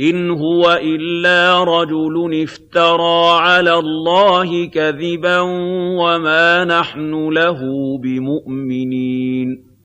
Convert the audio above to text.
إِنْ هُوَ إِلَّا رَجُلٌ افْتَرَىٰ عَلَى اللَّهِ كَذِبًا وَمَا نَحْنُ لَهُ بِمُؤْمِنِينَ